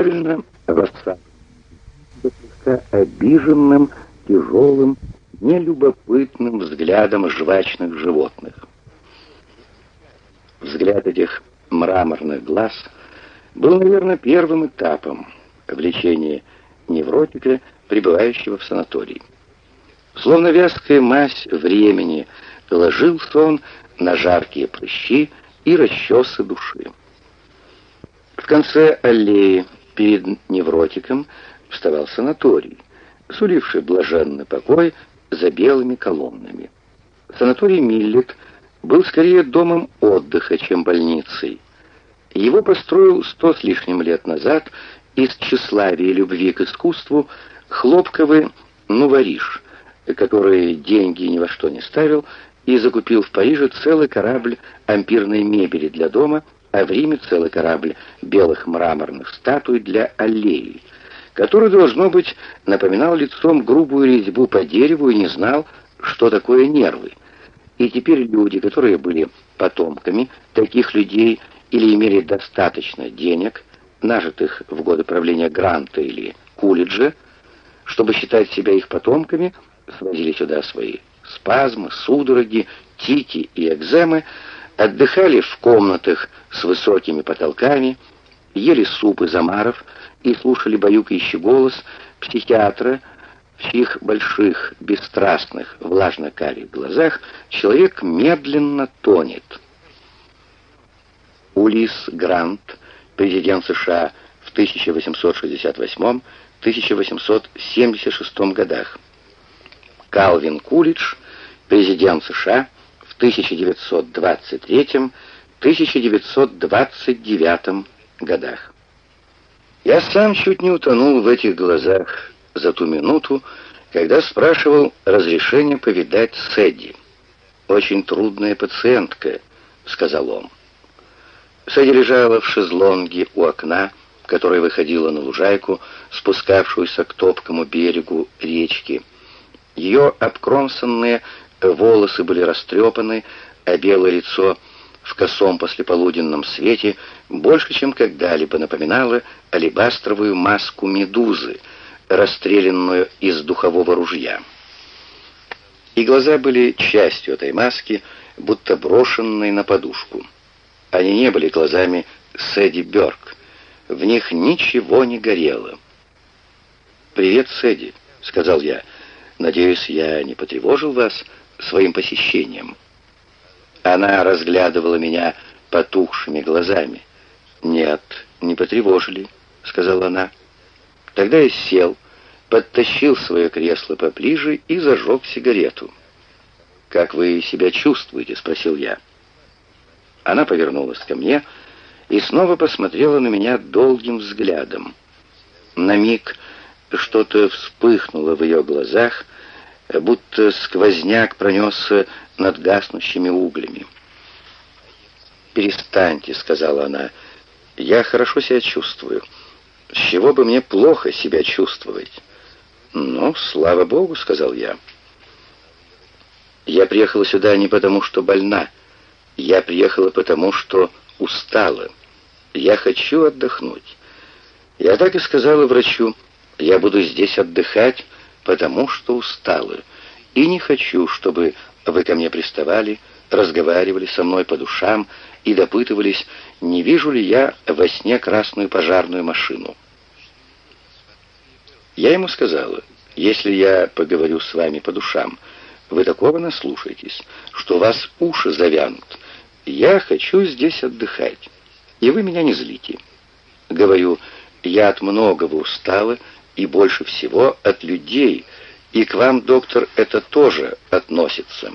правильно слегка обиженным, тяжелым, нелюбопытным взглядом жвачных животных. Взгляд этих мраморных глаз был, наверное, первым этапом в лечении невротика, пребывающего в санатории. Словно вязкая мазь времени ложился он на жаркие прыщи и расчесы души. В конце аллеи перед невротиком вставал санаторий, суливший блаженный покой за белыми колоннами. Санаторий Миллет был скорее домом отдыха, чем больницей. Его построил сто с лишним лет назад из тщеславия и любви к искусству хлопковый Нувариш, который деньги ни во что не ставил, и закупил в Париже целый корабль ампирной мебели для дома, а в Риме целый корабль белых мраморных статуй для аллеи, который, должно быть, напоминал лицом грубую резьбу по дереву и не знал, что такое нервы. И теперь люди, которые были потомками таких людей или имели достаточно денег, нажитых в годы правления Гранта или Кулиджа, чтобы считать себя их потомками, свозили сюда свои спазмы, судороги, тики и экземы, отдыхали в комнатах с высокими потолками, ели суп из омаров и слушали баюкающий голос психиатра, в чьих больших, бесстрастных, влажно-карих глазах человек медленно тонет. Улис Грант, президент США в 1868-1876 годах. Калвин Кулидж, президент США в 1923-1929 годах. Я сам чуть не утонул в этих глазах за ту минуту, когда спрашивал разрешения повидать Сэдди. «Очень трудная пациентка», — сказал он. Сэдди лежала в шезлонге у окна, которое выходило на лужайку, спускавшуюся к топкому берегу речки. Ее обкромсанные волосы были растрепаны, а белое лицо в косом послеполуденном свете больше, чем когда-либо напоминало алебастровую маску медузы, расстрелянную из духового ружья. И глаза были частью этой маски, будто брошенной на подушку. Они не были глазами Сэдди Бёрк. В них ничего не горело. «Привет, Сэдди», — сказал я. «Надеюсь, я не потревожил вас своим посещением». Она разглядывала меня потухшими глазами. «Нет, не потревожили», — сказала она. Тогда я сел, подтащил свое кресло поближе и зажег сигарету. «Как вы себя чувствуете?» — спросил я. Она повернулась ко мне и снова посмотрела на меня долгим взглядом. На миг что-то вспыхнуло в ее глазах, будто сквозняк пронесся над гаснущими углями. «Перестаньте», — сказала она, — «я хорошо себя чувствую. С чего бы мне плохо себя чувствовать?» «Ну, слава Богу», — сказал я. «Я приехала сюда не потому, что больна. Я приехала потому, что устала. Я хочу отдохнуть. Я так и сказала врачу, я буду здесь отдыхать, потому что устала, и не хочу, чтобы вы ко мне приставали, разговаривали со мной по душам и допытывались, не вижу ли я во сне красную пожарную машину. Я ему сказала, если я поговорю с вами по душам, вы такого наслушаетесь, что вас уши завянут, я хочу здесь отдыхать, и вы меня не злите. Говорю, я от многого устала, и больше всего от людей, и к вам, доктор, это тоже относится».